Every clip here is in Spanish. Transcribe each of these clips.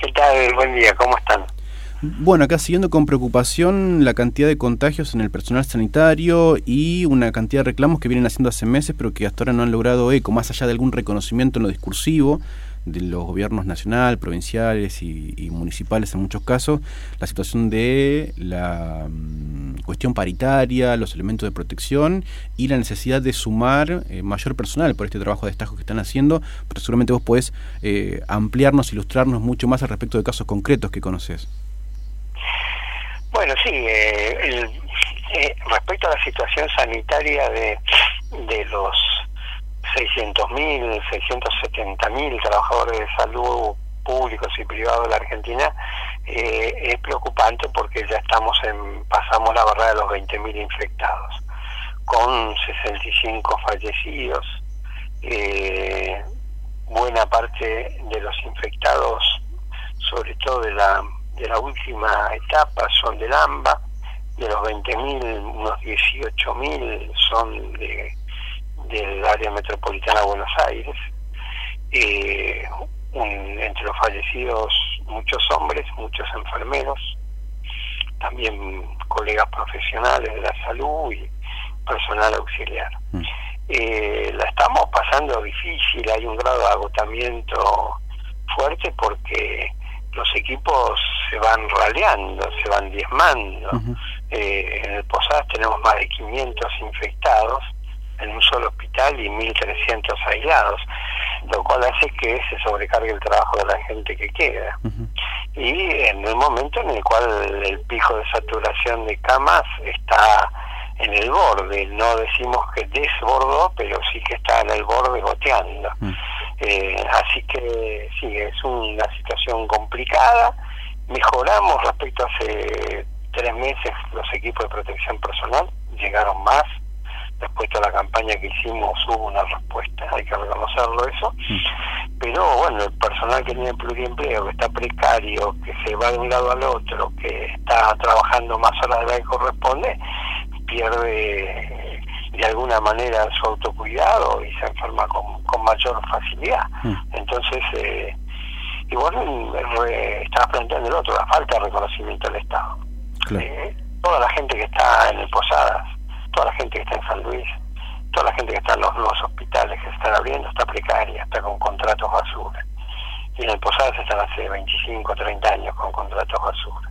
¿Qué tal? Buen día, ¿cómo están? Bueno, acá siguiendo con preocupación la cantidad de contagios en el personal sanitario y una cantidad de reclamos que vienen haciendo hace meses, pero que hasta ahora no han logrado eco, más allá de algún reconocimiento en lo discursivo de los gobiernos nacional, provinciales y, municipales en muchos casos, la situación de la mm, cuestión paritaria, los elementos de protección y la necesidad de sumar eh, mayor personal por este trabajo de destajo que están haciendo, pero seguramente vos podés eh, ampliarnos, ilustrarnos mucho más al respecto de casos concretos que conoces. Bueno, sí, eh, eh, respecto a la situación sanitaria de, de los 600.000, 670.000 trabajadores de salud públicos y privados de la Argentina, eh, es preocupante porque ya estamos en, pasamos la barrera de los 20.000 infectados, con 65 fallecidos. buena parte de los infectados, sobre todo de la de la última etapa son del AMBA, de los 20.000, unos 18.000 son de, del área metropolitana de Buenos Aires. Eh, entre los fallecidos muchos hombres, muchos enfermeros, también colegas profesionales de la salud y personal auxiliar. Mm. Eh, la estamos pasando difícil, hay un grado de agotamiento fuerte porque los equipos se van raleando, se van diezmando. eh, en el Posadas tenemos más de 500 infectados en un solo hospital y 1.300 aislados, lo cual hace que se sobrecargue el trabajo de la gente que queda. Y en el momento en el cual el pico de saturación de camas está en el borde, no decimos que desbordó, pero sí que está en el borde goteando. Eh, así que sí, es una situación complicada. Mejoramos respecto a hace tres meses los equipos de protección personal, llegaron más. Después de la campaña que hicimos hubo una respuesta, hay que reconocerlo eso. Pero bueno, el personal que tiene pluriempleo, que está precario, que se va de un lado al otro, que está trabajando más horas de la que corresponde, pierde de alguna manera su autocuidado y se enferma con, con mayor facilidad. Entonces, eh, igual re, estaba planteando el otro, la falta de reconocimiento del Estado. Eh, toda la gente que está en el Posadas, toda la gente que está en San Luis, toda la gente que está en los nuevos hospitales que se están abriendo está precaria, está con contratos basura. Y en el Posadas están hace 25, 30 años con contratos basura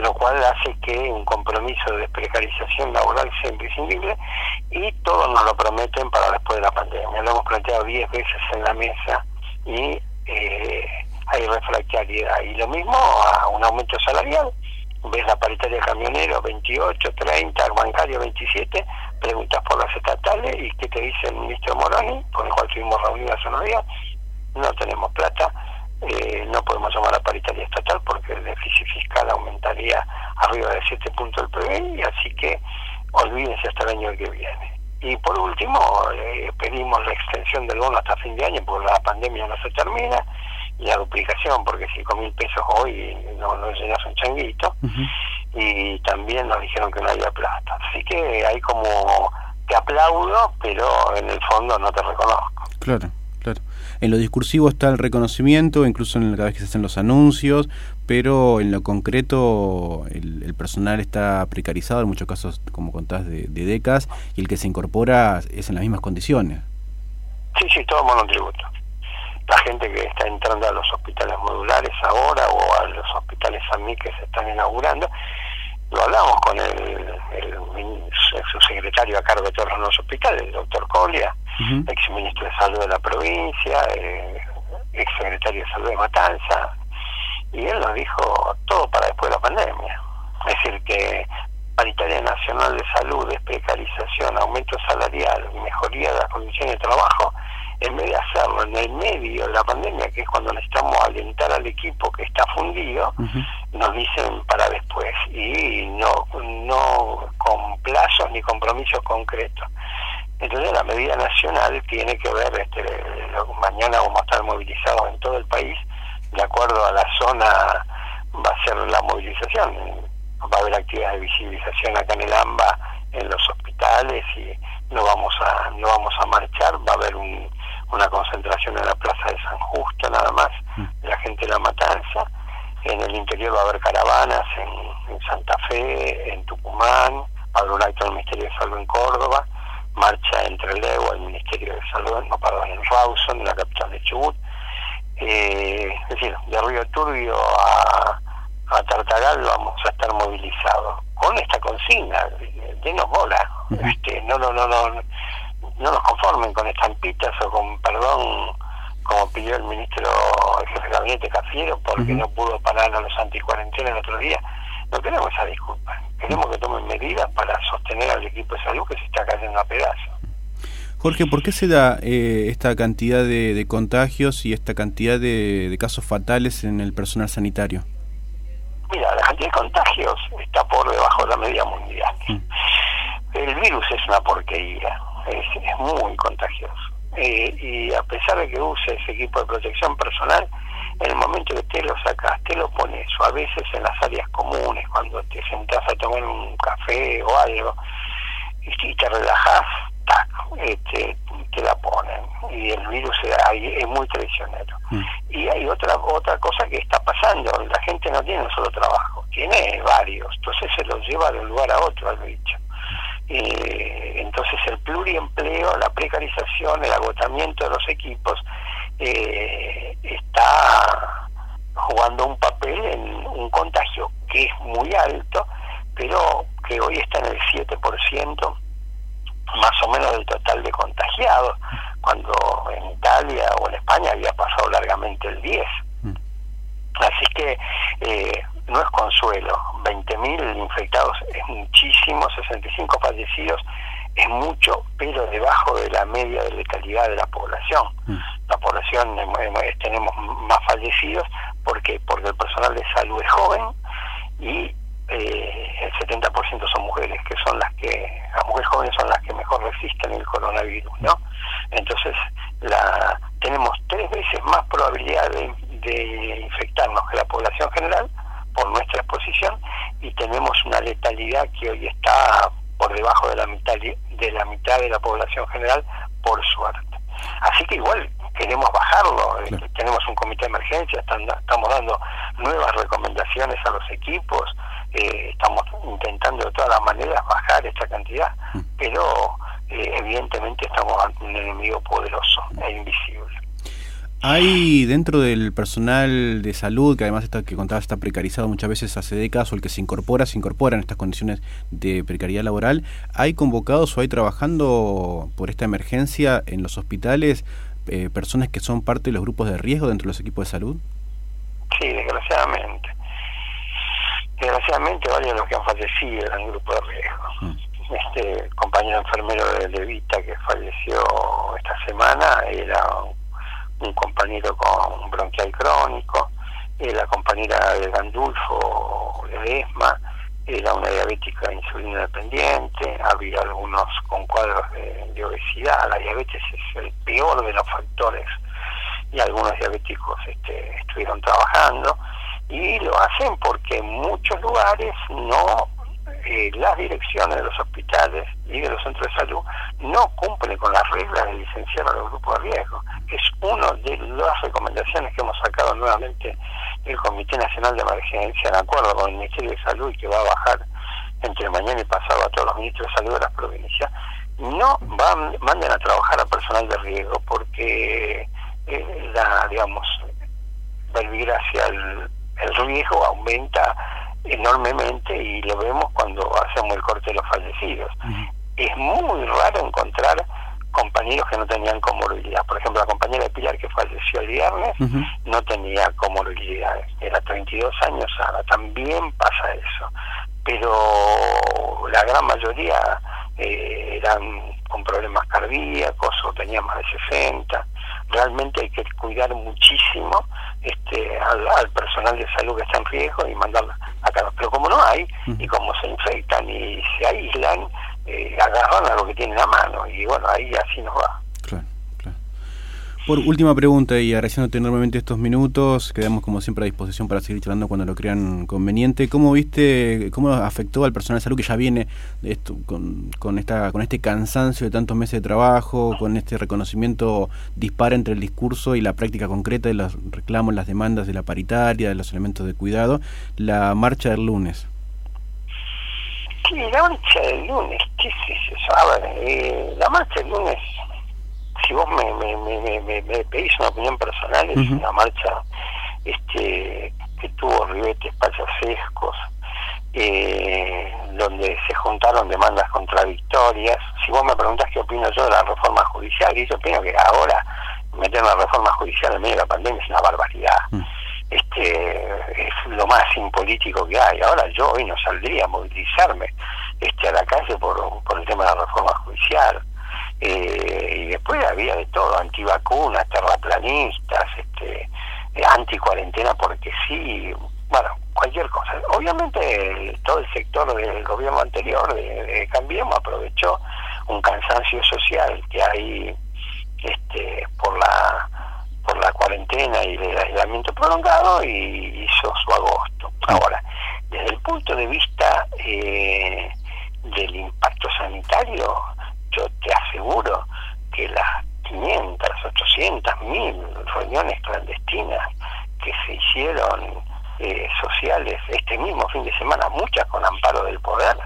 lo cual hace que un compromiso de desprecarización laboral sea imprescindible y todos nos lo prometen para después de la pandemia. Lo hemos planteado 10 veces en la mesa y eh, hay refractariedad. Y lo mismo a un aumento salarial. Ves la paritaria camionero 28, 30, el bancario 27, preguntas por las estatales y ¿qué te dice el ministro Moroni, con el cual tuvimos reunidas hace unos días? No tenemos plata eh, no podemos llamar a paritaria estatal porque el déficit fiscal aumentaría arriba de 7 puntos del PBI, así que olvídense hasta el año que viene. Y por último, eh, pedimos la extensión del bono hasta fin de año porque la pandemia no se termina y la duplicación porque 5 mil pesos hoy no, no llenas un changuito y también nos dijeron que no había plata. Así que hay como, te aplaudo, pero en el fondo no te reconozco. Claro. Claro. En lo discursivo está el reconocimiento, incluso en cada vez que se hacen los anuncios, pero en lo concreto el, personal está precarizado, en muchos casos, como contás, de, de, décadas, y el que se incorpora es en las mismas condiciones. Sí, sí, todo monotributo. La gente que está entrando a los hospitales modulares ahora o a los hospitales AMI que se están inaugurando, lo hablamos con el, el, subsecretario a cargo de todos los hospitales, el doctor Colia, ex ministro de Salud de la provincia, eh, ex secretario de Salud de Matanza, y él nos dijo todo para después de la pandemia. Es decir, que paritaria nacional de salud, desprecarización, aumento salarial, mejoría de las condiciones de trabajo, en vez de hacerlo en el medio de la pandemia, que es cuando necesitamos alentar al equipo que está fundido, nos dicen para después. Y no, no con plazos ni compromisos concretos. Entonces la medida nacional tiene que ver, este, mañana vamos a estar movilizados en todo el país, de acuerdo a la zona va a ser la movilización, va a haber actividades de visibilización acá en el AMBA, en los hospitales y no vamos a no vamos a marchar, va a haber un, una concentración en la Plaza de San Justo nada más, mm. la gente de la Matanza. En el interior va a haber caravanas en, Santa Fe, en Tucumán, habrá un acto del Ministerio de Salud en Córdoba, marcha entre el EGO, el Ministerio de Salud, no, perdón, en Rawson, en la capital de Chubut. Eh, es decir, de Río Turbio a, a Tartagal vamos a estar movilizados con esta consigna, denos bola, este, no, no, no, no, no nos conformen con estampitas o con perdón como pidió el ministro, el jefe de gabinete Cafiero, porque no pudo parar a los anticuarentena el otro día. No queremos esa disculpa. Queremos que tomen medidas para sostener al equipo de salud que se está cayendo a pedazos. Jorge, ¿por qué se da eh, esta cantidad de, contagios y esta cantidad de, casos fatales en el personal sanitario? Mira, la cantidad de contagios está por debajo de la media mundial. Mm. El virus es una porquería, es muy contagioso eh, y a pesar de que use ese equipo de protección personal, en el momento que te lo sacas, te lo pones, o a veces en las áreas comunes, cuando te sentás a tomar un café o algo, y, te relajás, este, te la ponen. Y el virus es muy traicionero. Mm. Y hay otra otra cosa que está pasando, la gente no tiene un solo trabajo, tiene varios, entonces se los lleva de un lugar a otro al bicho. Eh, entonces el pluriempleo, la precarización, el agotamiento de los equipos eh, está jugando un papel en un contagio que es muy alto, pero que hoy está en el 7% más o menos del total de contagiados, cuando en Italia o en España había pasado largamente el 10. Mm. Así que eh, no es consuelo. 20.000 infectados es muchísimo, 65 fallecidos es mucho, pero debajo de la media de letalidad de la población. Mm. La población tenemos más fallecidos porque porque el personal de salud es joven y eh, el 70% son mujeres, que son las que, las mujeres jóvenes son las que mejor resisten el coronavirus, ¿no? Entonces, la, tenemos tres veces más probabilidad de, de infectarnos que la población general, por y tenemos una letalidad que hoy está por debajo de la mitad de la mitad de la población general por suerte. Así que igual queremos bajarlo eh, tenemos un comité de emergencia estamos dando nuevas recomendaciones a los equipos eh, estamos intentando de todas las maneras bajar esta cantidad mm. pero eh, evidentemente estamos ante un enemigo poderoso e invisible hay dentro del personal de salud, que además está, que contaba está precarizado muchas veces hace décadas, o el que se incorpora, se incorpora en estas condiciones de precariedad laboral, ¿hay convocados o hay trabajando por esta emergencia en los hospitales eh, personas que son parte de los grupos de riesgo dentro de los equipos de salud? Sí, desgraciadamente. Desgraciadamente varios de los que han fallecido eran grupos de riesgo. Mm. Este compañero enfermero de Levita que falleció esta semana era un compañero con bronquial crónico, eh, la compañera de Gandulfo de ESMA era una diabética insulina dependiente, había algunos con cuadros de, obesidad, la diabetes es el peor de los factores y algunos diabéticos este, estuvieron trabajando y lo hacen porque en muchos lugares no eh, las direcciones de los hospitales y de los centros de salud no cumplen con las reglas de licenciar a los grupos de riesgo. Es una de las recomendaciones que hemos sacado nuevamente del Comité Nacional de Emergencia, en acuerdo con el Ministerio de Salud y que va a bajar entre mañana y pasado a todos los ministros de salud de las provincias, no van, manden a trabajar a personal de riesgo porque eh, la, digamos, verbigracia, el, el riesgo aumenta enormemente y lo vemos cuando hacemos el corte de los fallecidos. Es muy raro encontrar compañeros que no tenían comorbilidad. Por ejemplo, la compañera de Pilar que falleció el viernes no tenía comorbilidades. Era 32 años, ahora también pasa eso. Pero la gran mayoría eh, eran con problemas cardíacos o tenían más de 60 realmente hay que cuidar muchísimo este, al, personal de salud que está en riesgo y mandarla a casa. Pero como no hay, y como se infectan y se aíslan, eh, agarran a lo que tienen a mano y bueno, ahí así nos va. Por última pregunta y agradeciéndote enormemente estos minutos, quedamos como siempre a disposición para seguir charlando cuando lo crean conveniente. ¿Cómo viste, cómo afectó al personal de salud que ya viene esto, con, con, esta, con este cansancio de tantos meses de trabajo, con este reconocimiento dispara entre el discurso y la práctica concreta de los reclamos, las demandas de la paritaria, de los elementos de cuidado, la marcha del lunes? Sí, la marcha del lunes, ¿qué es eso? Eh, la marcha del lunes si vos me, me, me, me, pedís una opinión personal, es una marcha este que tuvo ribetes payasescos, eh, donde se juntaron demandas contradictorias. Si vos me preguntás qué opino yo de la reforma judicial, y yo opino que ahora meter una reforma judicial en medio de la pandemia es una barbaridad. Mm. Este es lo más impolítico que hay. Ahora yo hoy no saldría a movilizarme este a la calle por, por el tema de la reforma judicial eh, después había de todo, antivacunas, terraplanistas, este, eh, anti-cuarentena porque sí, bueno, cualquier cosa. Obviamente todo el sector del gobierno anterior de, Cambiemos aprovechó un cansancio social que hay este, por la por la cuarentena y el aislamiento prolongado y hizo su agosto. Ahora, desde el punto de vista eh, del impacto sanitario, yo te aseguro que las 500, 800, 1000 reuniones clandestinas que se hicieron eh, sociales este mismo fin de semana, muchas con amparo del poder,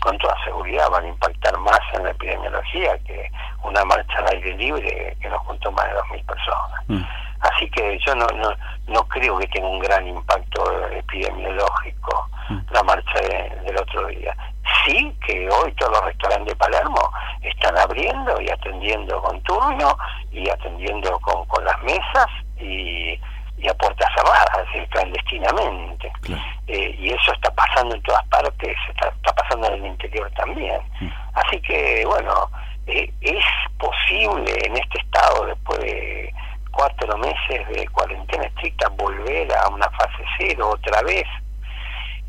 con toda seguridad van a impactar más en la epidemiología que una marcha al aire libre que nos juntó más de 2.000 personas. Mm. Así que yo no, no, no creo que tenga un gran impacto epidemiológico mm. la marcha del otro día. Sí que hoy todos los restaurantes de Palermo están abriendo y atendiendo con turno y atendiendo con, con las mesas y, y a puertas cerradas, es clandestinamente. Eh, y eso está pasando en todas partes, está, está pasando en el interior también. Mm. Así que, bueno, eh, es posible en este estado, después de cuatro meses de cuarentena estricta, volver a una fase cero otra vez.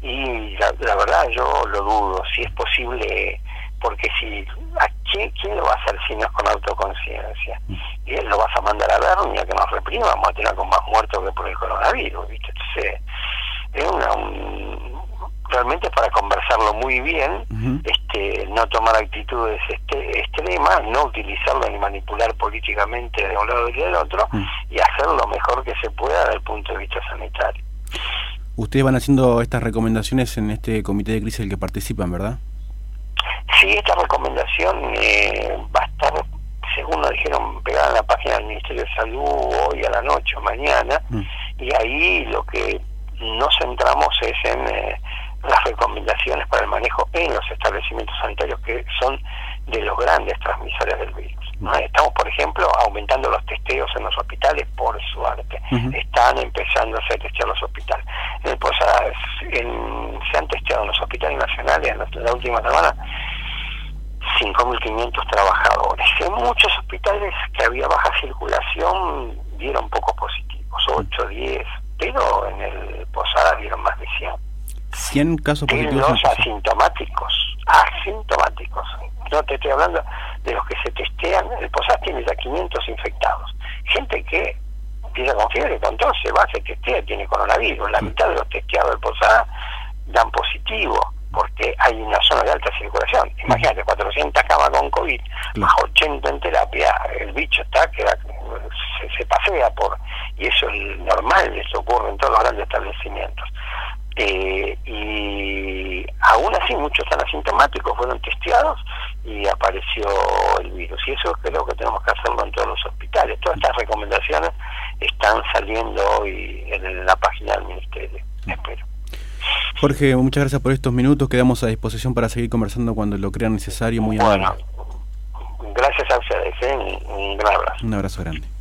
Y la, verdad yo lo dudo, si es posible, porque si ¿a quién, quién, lo va a hacer si no es con autoconciencia? Y él lo vas a mandar a ver, ni a que nos reprima, vamos a tener con más muertos que por el coronavirus, ¿viste? Entonces, es una, un, realmente para conversarlo muy bien, este, no tomar actitudes este, extremas, no utilizarlo ni manipular políticamente de un lado y del otro, y hacer lo mejor que se pueda desde el punto de vista sanitario. Ustedes van haciendo estas recomendaciones en este comité de crisis en el que participan, ¿verdad? Sí, esta recomendación eh, va a estar, según nos dijeron, pegada en la página del Ministerio de Salud hoy a la noche o mañana, y ahí lo que nos centramos es en eh, las recomendaciones para el manejo en los establecimientos sanitarios que son de los grandes transmisores del virus. Estamos, por ejemplo, aumentando los testeos en los hospitales por suerte. Están empezando a hacer testeos en los hospitales. En, se han testeado en los hospitales nacionales en la, última semana 5.500 trabajadores. En muchos hospitales que había baja circulación dieron pocos positivos, 8, 10, pero en el Posada dieron más de 100. 100 casos positivos. Los asintomáticos, asintomáticos. No te estoy hablando de los que se testean. El Posada tiene ya 500 infectados. Gente que empieza con fiebre, con tos, se va, se testea, tiene coronavirus. La mitad de los testeados del Posada dan positivo porque hay una zona de alta circulación. Imagínate, 400 camas con COVID, más 80 en terapia, el bicho está que se, se, pasea por... Y eso es normal, eso ocurre en todos los grandes establecimientos. Eh, y aún así muchos están asintomáticos, fueron testeados y apareció el virus. Y eso es lo que tenemos que hacerlo en todos los hospitales. Todas estas recomendaciones están saliendo hoy en la página del Ministerio. Espero. Jorge, muchas gracias por estos minutos. Quedamos a disposición para seguir conversando cuando lo crean necesario. Muy bueno, Gracias a ustedes. ¿eh? Un gran abrazo. Un abrazo grande.